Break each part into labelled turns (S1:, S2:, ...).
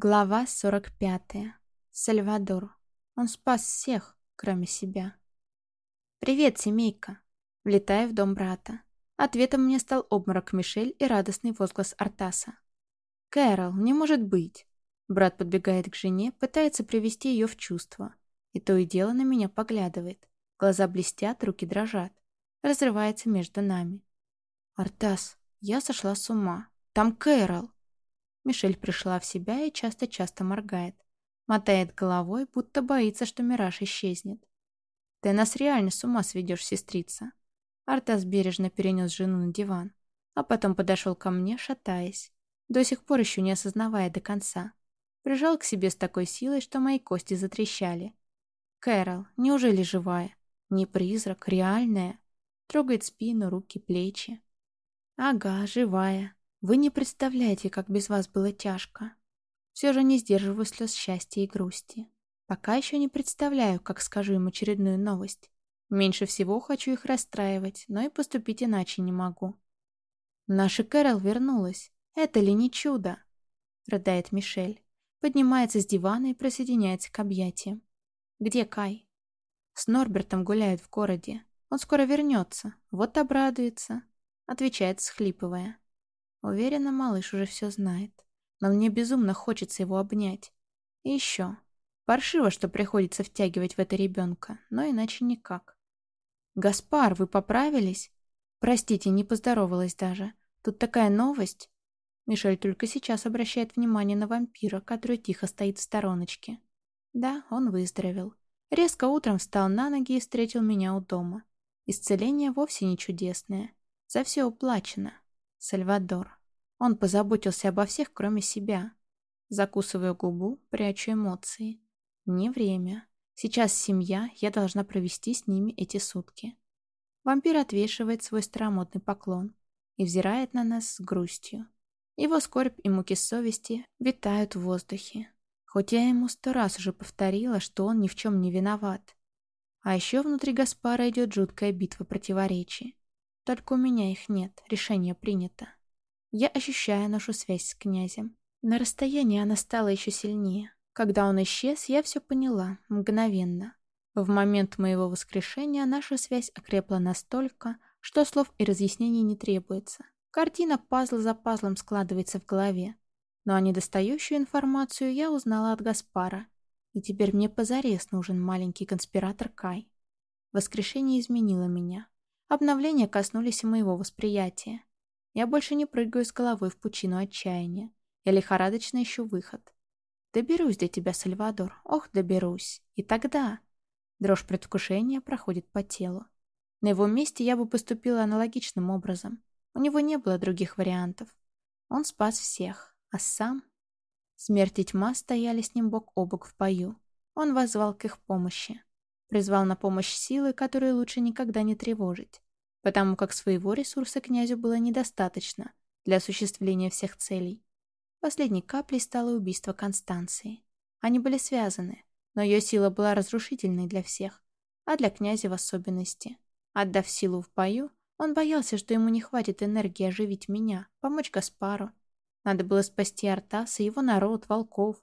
S1: Глава 45. Сальвадор. Он спас всех, кроме себя. «Привет, семейка!» Влетаю в дом брата. Ответом мне стал обморок Мишель и радостный возглас Артаса. «Кэрол, не может быть!» Брат подбегает к жене, пытается привести ее в чувство. И то и дело на меня поглядывает. Глаза блестят, руки дрожат. Разрывается между нами. «Артас, я сошла с ума. Там Кэрол!» Мишель пришла в себя и часто-часто моргает. Мотает головой, будто боится, что мираж исчезнет. «Ты нас реально с ума сведешь, сестрица». Артас бережно перенес жену на диван, а потом подошел ко мне, шатаясь, до сих пор еще не осознавая до конца. Прижал к себе с такой силой, что мои кости затрещали. «Кэрол, неужели живая? Не призрак, реальная?» Трогает спину, руки, плечи. «Ага, живая. Вы не представляете, как без вас было тяжко. Все же не сдерживаю слез счастья и грусти. Пока еще не представляю, как скажу им очередную новость. Меньше всего хочу их расстраивать, но и поступить иначе не могу. Наша Кэрол вернулась. Это ли не чудо? Рыдает Мишель. Поднимается с дивана и присоединяется к объятиям. Где Кай? С Норбертом гуляют в городе. Он скоро вернется. Вот обрадуется. Отвечает, схлипывая. Уверена, малыш уже все знает. Но мне безумно хочется его обнять. И еще. Паршиво, что приходится втягивать в это ребенка, но иначе никак. «Гаспар, вы поправились?» «Простите, не поздоровалась даже. Тут такая новость». Мишель только сейчас обращает внимание на вампира, который тихо стоит в стороночке. Да, он выздоровел. Резко утром встал на ноги и встретил меня у дома. Исцеление вовсе не чудесное. За все уплачено. Сальвадор. Он позаботился обо всех, кроме себя. Закусываю губу, прячу эмоции. Не время. Сейчас семья, я должна провести с ними эти сутки. Вампир отвешивает свой старомодный поклон и взирает на нас с грустью. Его скорбь и муки совести витают в воздухе. Хоть я ему сто раз уже повторила, что он ни в чем не виноват. А еще внутри Гаспара идет жуткая битва противоречий. Только у меня их нет, решение принято. Я ощущаю нашу связь с князем. На расстоянии она стала еще сильнее. Когда он исчез, я все поняла, мгновенно. В момент моего воскрешения наша связь окрепла настолько, что слов и разъяснений не требуется. Картина пазл за пазлом складывается в голове. Но о недостающую информацию я узнала от Гаспара. И теперь мне позарез нужен маленький конспиратор Кай. Воскрешение изменило меня. Обновления коснулись и моего восприятия. Я больше не прыгаю с головой в пучину отчаяния. Я лихорадочно ищу выход. Доберусь до тебя, Сальвадор. Ох, доберусь. И тогда... Дрожь предвкушения проходит по телу. На его месте я бы поступила аналогичным образом. У него не было других вариантов. Он спас всех. А сам... Смерть и тьма стояли с ним бок о бок в бою. Он возвал к их помощи. Призвал на помощь силы, которые лучше никогда не тревожить, потому как своего ресурса князю было недостаточно для осуществления всех целей. Последней каплей стало убийство Констанции. Они были связаны, но ее сила была разрушительной для всех, а для князя в особенности. Отдав силу в бою, он боялся, что ему не хватит энергии оживить меня, помочь Гаспару. Надо было спасти Артаса, его народ, волков.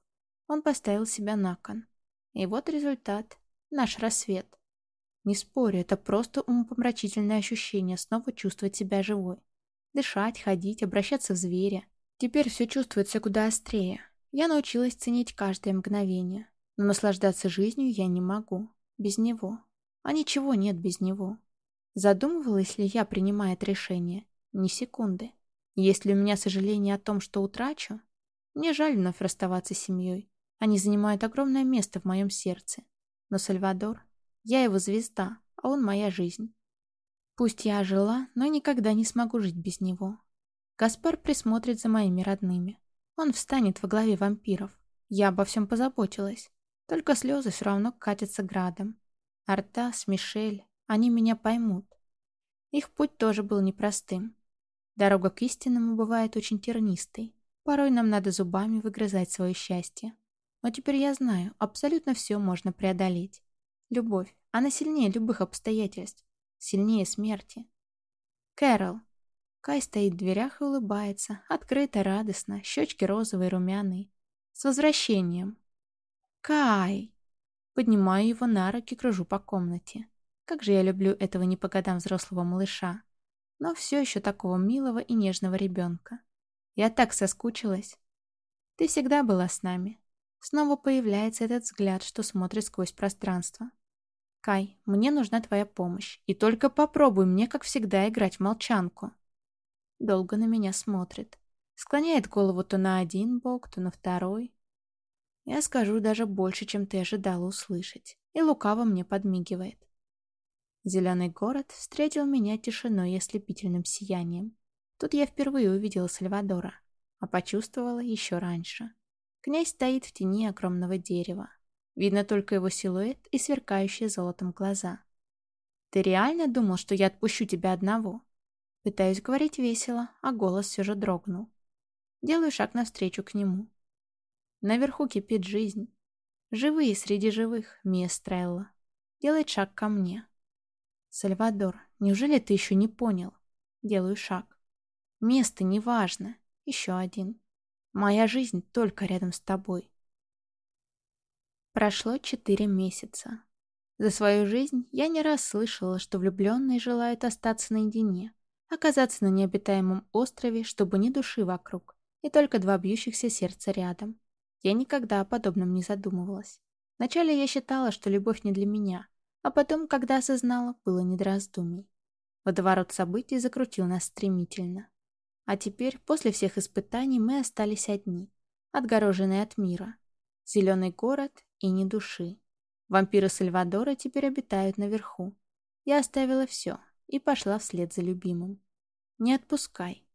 S1: Он поставил себя на кон. И вот результат наш рассвет. Не спорю, это просто умопомрачительное ощущение снова чувствовать себя живой. Дышать, ходить, обращаться в зверя. Теперь все чувствуется куда острее. Я научилась ценить каждое мгновение. Но наслаждаться жизнью я не могу. Без него. А ничего нет без него. Задумывалась ли я, принимая это решение? Ни секунды. Есть ли у меня сожаление о том, что утрачу? Мне жаль вновь расставаться с семьей. Они занимают огромное место в моем сердце. Но Сальвадор, я его звезда, а он моя жизнь. Пусть я жила, но никогда не смогу жить без него. Гаспар присмотрит за моими родными. Он встанет во главе вампиров. Я обо всем позаботилась. Только слезы все равно катятся градом. Артас, Мишель, они меня поймут. Их путь тоже был непростым. Дорога к истинному бывает очень тернистой. Порой нам надо зубами выгрызать свое счастье. Но теперь я знаю, абсолютно все можно преодолеть. Любовь, она сильнее любых обстоятельств, сильнее смерти. Кэрол. Кай стоит в дверях и улыбается, открыто, радостно, щечки розовые, румяные. С возвращением. Кай! Поднимаю его на руки, кружу по комнате. Как же я люблю этого не по годам взрослого малыша. Но все еще такого милого и нежного ребенка. Я так соскучилась. Ты всегда была с нами. Снова появляется этот взгляд, что смотрит сквозь пространство. Кай, мне нужна твоя помощь. И только попробуй мне, как всегда, играть в молчанку. Долго на меня смотрит. Склоняет голову то на один бок, то на второй. Я скажу даже больше, чем ты ожидала услышать. И лукаво мне подмигивает. Зеленый город встретил меня тишиной и ослепительным сиянием. Тут я впервые увидела Сальвадора, а почувствовала еще раньше. Князь стоит в тени огромного дерева. Видно только его силуэт и сверкающие золотом глаза. «Ты реально думал, что я отпущу тебя одного?» Пытаюсь говорить весело, а голос все же дрогнул. Делаю шаг навстречу к нему. Наверху кипит жизнь. Живые среди живых, Мия Стрелла. Делает шаг ко мне. Сальвадор, неужели ты еще не понял? Делаю шаг. Место не важно. Еще один. Моя жизнь только рядом с тобой. Прошло четыре месяца. За свою жизнь я не раз слышала, что влюбленные желают остаться наедине, оказаться на необитаемом острове, чтобы ни души вокруг, и только два бьющихся сердца рядом. Я никогда о подобном не задумывалась. Вначале я считала, что любовь не для меня, а потом, когда осознала, было не до раздумий. Водоворот событий закрутил нас стремительно. А теперь, после всех испытаний, мы остались одни, отгороженные от мира. Зеленый город и ни души. Вампиры Сальвадора теперь обитают наверху. Я оставила все и пошла вслед за любимым. Не отпускай.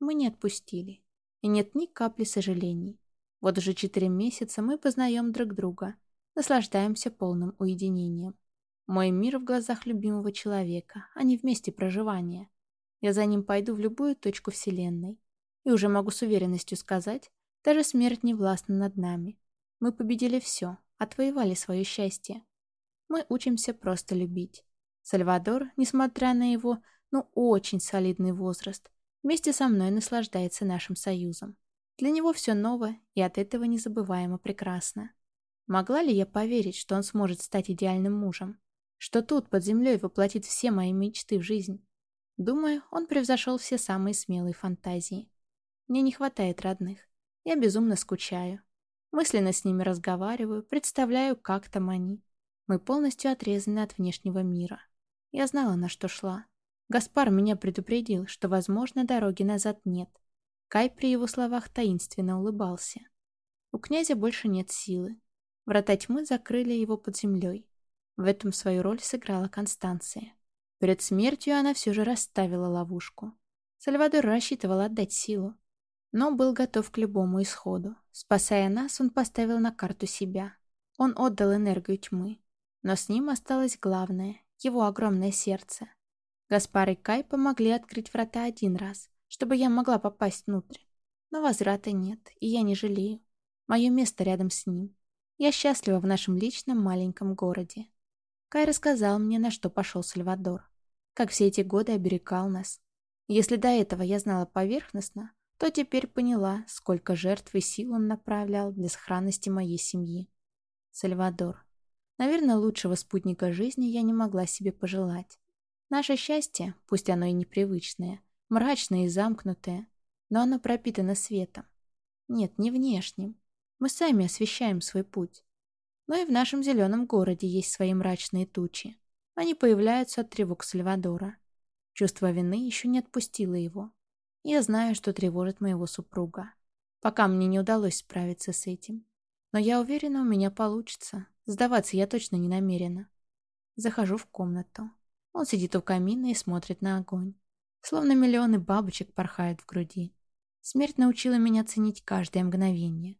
S1: Мы не отпустили. И нет ни капли сожалений. Вот уже четыре месяца мы познаем друг друга, наслаждаемся полным уединением. Мой мир в глазах любимого человека, а не в месте проживания. Я за ним пойду в любую точку Вселенной. И уже могу с уверенностью сказать, даже смерть не властна над нами. Мы победили все, отвоевали свое счастье. Мы учимся просто любить. Сальвадор, несмотря на его, ну, очень солидный возраст, вместе со мной наслаждается нашим союзом. Для него все ново и от этого незабываемо прекрасно. Могла ли я поверить, что он сможет стать идеальным мужем? Что тут, под землей, воплотит все мои мечты в жизнь? Думаю, он превзошел все самые смелые фантазии. Мне не хватает родных. Я безумно скучаю. Мысленно с ними разговариваю, представляю, как там они. Мы полностью отрезаны от внешнего мира. Я знала, на что шла. Гаспар меня предупредил, что, возможно, дороги назад нет. Кай при его словах таинственно улыбался. У князя больше нет силы. Врата тьмы закрыли его под землей. В этом свою роль сыграла Констанция. Перед смертью она все же расставила ловушку. Сальвадор рассчитывал отдать силу, но был готов к любому исходу. Спасая нас, он поставил на карту себя. Он отдал энергию тьмы. Но с ним осталось главное — его огромное сердце. Гаспар и Кай помогли открыть врата один раз, чтобы я могла попасть внутрь. Но возврата нет, и я не жалею. Мое место рядом с ним. Я счастлива в нашем личном маленьком городе. Кай рассказал мне, на что пошел Сальвадор. Как все эти годы оберегал нас. Если до этого я знала поверхностно, то теперь поняла, сколько жертв и сил он направлял для сохранности моей семьи. Сальвадор. Наверное, лучшего спутника жизни я не могла себе пожелать. Наше счастье, пусть оно и непривычное, мрачное и замкнутое, но оно пропитано светом. Нет, не внешним. Мы сами освещаем свой путь. Но и в нашем зеленом городе есть свои мрачные тучи. Они появляются от тревог Сальвадора. Чувство вины еще не отпустило его. Я знаю, что тревожит моего супруга. Пока мне не удалось справиться с этим. Но я уверена, у меня получится. Сдаваться я точно не намерена. Захожу в комнату. Он сидит у камина и смотрит на огонь. Словно миллионы бабочек порхают в груди. Смерть научила меня ценить каждое мгновение.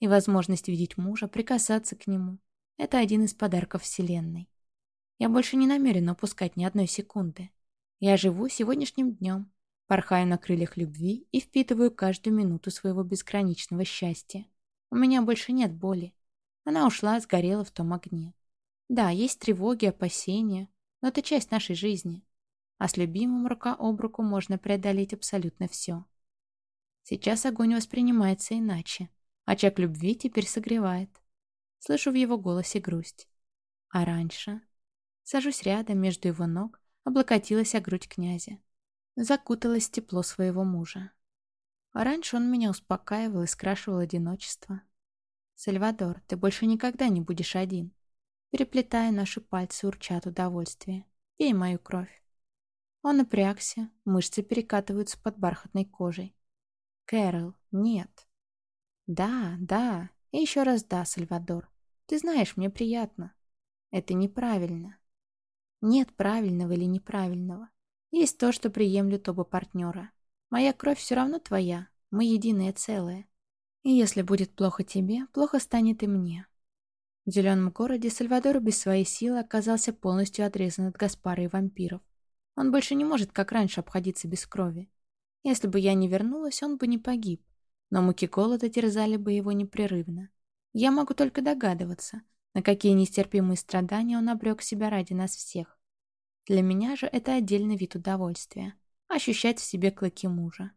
S1: И возможность видеть мужа, прикасаться к нему — это один из подарков Вселенной. Я больше не намерена упускать ни одной секунды. Я живу сегодняшним днем, порхаю на крыльях любви и впитываю каждую минуту своего безграничного счастья. У меня больше нет боли. Она ушла, сгорела в том огне. Да, есть тревоги, опасения, но это часть нашей жизни а с любимым рука об руку можно преодолеть абсолютно все. Сейчас огонь воспринимается иначе. Очаг любви теперь согревает. Слышу в его голосе грусть. А раньше? Сажусь рядом между его ног, облокотилась о грудь князя. Закуталась тепло своего мужа. Раньше он меня успокаивал и скрашивал одиночество. «Сальвадор, ты больше никогда не будешь один». Переплетая наши пальцы, урчат удовольствие. «Пей мою кровь». Он напрягся, мышцы перекатываются под бархатной кожей. «Кэрол, нет». «Да, да, и еще раз да, Сальвадор. Ты знаешь, мне приятно. Это неправильно. Нет правильного или неправильного. Есть то, что приемлют оба партнера. Моя кровь все равно твоя. Мы единое целое. И если будет плохо тебе, плохо станет и мне. В зеленом городе Сальвадор без своей силы оказался полностью отрезан от Гаспара и вампиров. Он больше не может, как раньше, обходиться без крови. Если бы я не вернулась, он бы не погиб. Но муки голода терзали бы его непрерывно. Я могу только догадываться, на какие нестерпимые страдания он обрек себя ради нас всех. Для меня же это отдельный вид удовольствия ощущать в себе клыки мужа.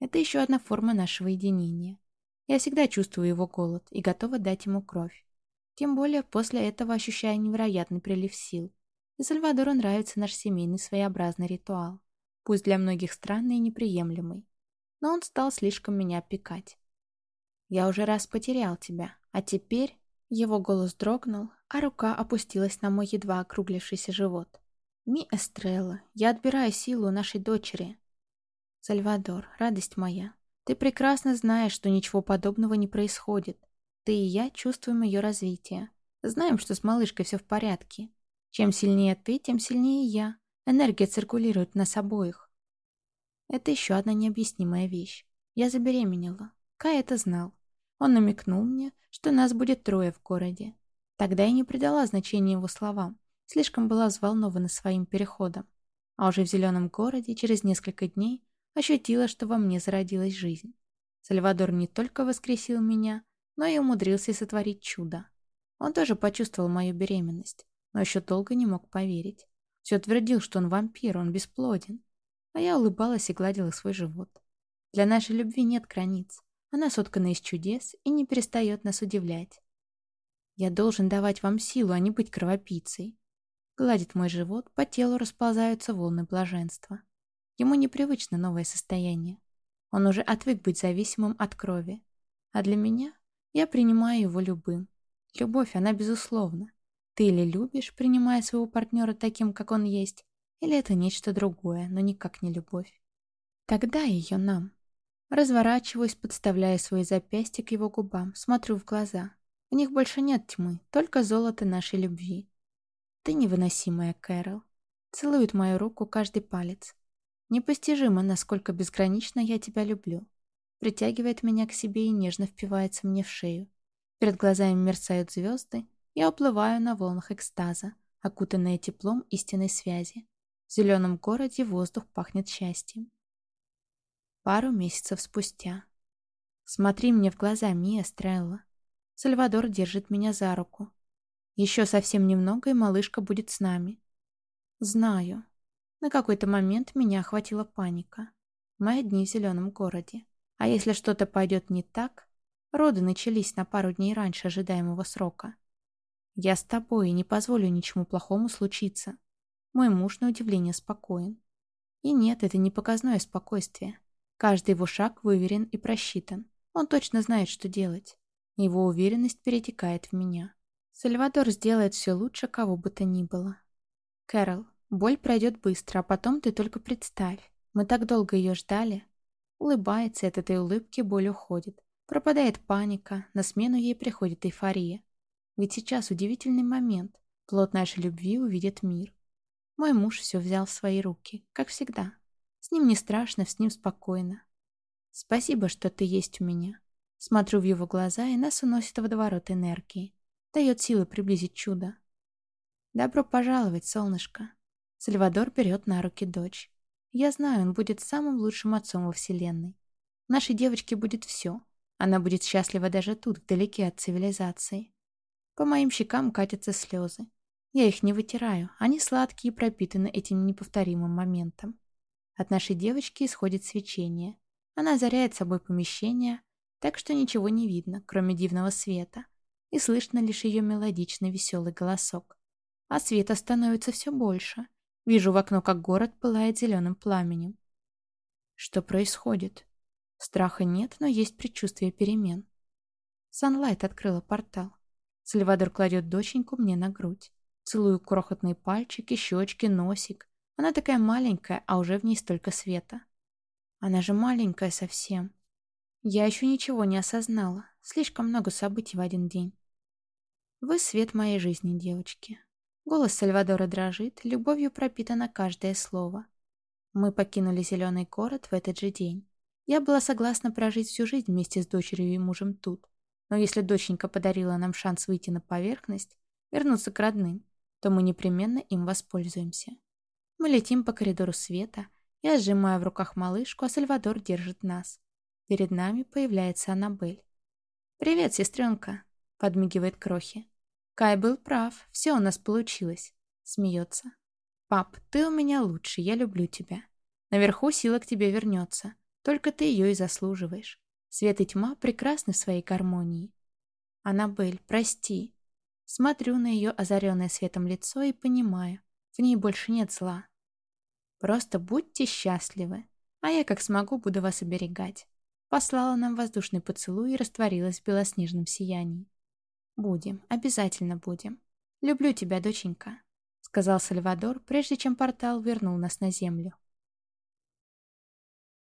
S1: Это еще одна форма нашего единения. Я всегда чувствую его голод и готова дать ему кровь. Тем более после этого ощущаю невероятный прилив сил. И Сальвадору нравится наш семейный своеобразный ритуал. Пусть для многих странный и неприемлемый. Но он стал слишком меня опекать. «Я уже раз потерял тебя, а теперь...» Его голос дрогнул, а рука опустилась на мой едва округлившийся живот. Ми Эстрелла, я отбираю силу нашей дочери. Сальвадор, радость моя, ты прекрасно знаешь, что ничего подобного не происходит. Ты и я чувствуем ее развитие. Знаем, что с малышкой все в порядке. Чем сильнее ты, тем сильнее я. Энергия циркулирует нас обоих. Это еще одна необъяснимая вещь. Я забеременела. Кай это знал. Он намекнул мне, что нас будет трое в городе. Тогда я не придала значения его словам. Слишком была взволнована своим переходом. А уже в зеленом городе через несколько дней ощутила, что во мне зародилась жизнь. Сальвадор не только воскресил меня, но и умудрился сотворить чудо. Он тоже почувствовал мою беременность, но еще долго не мог поверить. Все твердил, что он вампир, он бесплоден. А я улыбалась и гладила свой живот. Для нашей любви нет границ. Она соткана из чудес и не перестает нас удивлять. Я должен давать вам силу, а не быть кровопийцей. Гладит мой живот, по телу расползаются волны блаженства. Ему непривычно новое состояние. Он уже отвык быть зависимым от крови. А для меня я принимаю его любым. Любовь, она безусловна. Ты или любишь, принимая своего партнера таким, как он есть, или это нечто другое, но никак не любовь. Тогда ее нам. Разворачиваюсь, подставляя свои запястья к его губам, смотрю в глаза. В них больше нет тьмы, только золото нашей любви. Ты невыносимая, Кэрол. Целует мою руку каждый палец. Непостижимо, насколько безгранично я тебя люблю. Притягивает меня к себе и нежно впивается мне в шею. Перед глазами мерцают звезды, я уплываю на волнах экстаза, окутанная теплом истинной связи. В зеленом городе воздух пахнет счастьем. Пару месяцев спустя. Смотри мне в глаза, Мия Стрелла. Сальвадор держит меня за руку. Еще совсем немного, и малышка будет с нами. Знаю. На какой-то момент меня охватила паника. Мои дни в зеленом городе. А если что-то пойдет не так? Роды начались на пару дней раньше ожидаемого срока. Я с тобой и не позволю ничему плохому случиться. Мой муж, на удивление, спокоен. И нет, это не показное спокойствие. Каждый его шаг выверен и просчитан. Он точно знает, что делать. Его уверенность перетекает в меня. Сальвадор сделает все лучше, кого бы то ни было. Кэрол, боль пройдет быстро, а потом ты только представь. Мы так долго ее ждали. Улыбается, от этой улыбки боль уходит. Пропадает паника, на смену ей приходит эйфория. Ведь сейчас удивительный момент. Плод нашей любви увидит мир. Мой муж все взял в свои руки, как всегда. С ним не страшно, с ним спокойно. Спасибо, что ты есть у меня. Смотрю в его глаза, и нас уносит водоворот энергии дает силы приблизить чудо. «Добро пожаловать, солнышко!» Сальвадор берет на руки дочь. Я знаю, он будет самым лучшим отцом во Вселенной. Нашей девочке будет все. Она будет счастлива даже тут, вдалеке от цивилизации. По моим щекам катятся слезы. Я их не вытираю, они сладкие и пропитаны этим неповторимым моментом. От нашей девочки исходит свечение. Она озаряет собой помещение, так что ничего не видно, кроме дивного света, и слышно лишь ее мелодичный веселый голосок. А света становится все больше. Вижу в окно, как город пылает зеленым пламенем. Что происходит? Страха нет, но есть предчувствие перемен. Санлайт открыла портал. Сальвадор кладет доченьку мне на грудь. Целую крохотные пальчики, щечки, носик. Она такая маленькая, а уже в ней столько света. Она же маленькая совсем. Я еще ничего не осознала. Слишком много событий в один день. Вы свет моей жизни, девочки. Голос Сальвадора дрожит, любовью пропитано каждое слово. Мы покинули зеленый город в этот же день. Я была согласна прожить всю жизнь вместе с дочерью и мужем тут. Но если доченька подарила нам шанс выйти на поверхность, вернуться к родным, то мы непременно им воспользуемся. Мы летим по коридору света, я сжимаю в руках малышку, а Сальвадор держит нас. Перед нами появляется Аннабель. «Привет, сестренка!» — подмигивает Крохи. «Кай был прав, все у нас получилось», — смеется. «Пап, ты у меня лучший, я люблю тебя. Наверху сила к тебе вернется, только ты ее и заслуживаешь. Свет и тьма прекрасны в своей гармонии. Аннабель, прости». Смотрю на ее озаренное светом лицо и понимаю, в ней больше нет зла. Просто будьте счастливы, а я как смогу буду вас оберегать послала нам воздушный поцелуй и растворилась в белоснежном сиянии. «Будем, обязательно будем. Люблю тебя, доченька», — сказал Сальвадор, прежде чем портал вернул нас на землю.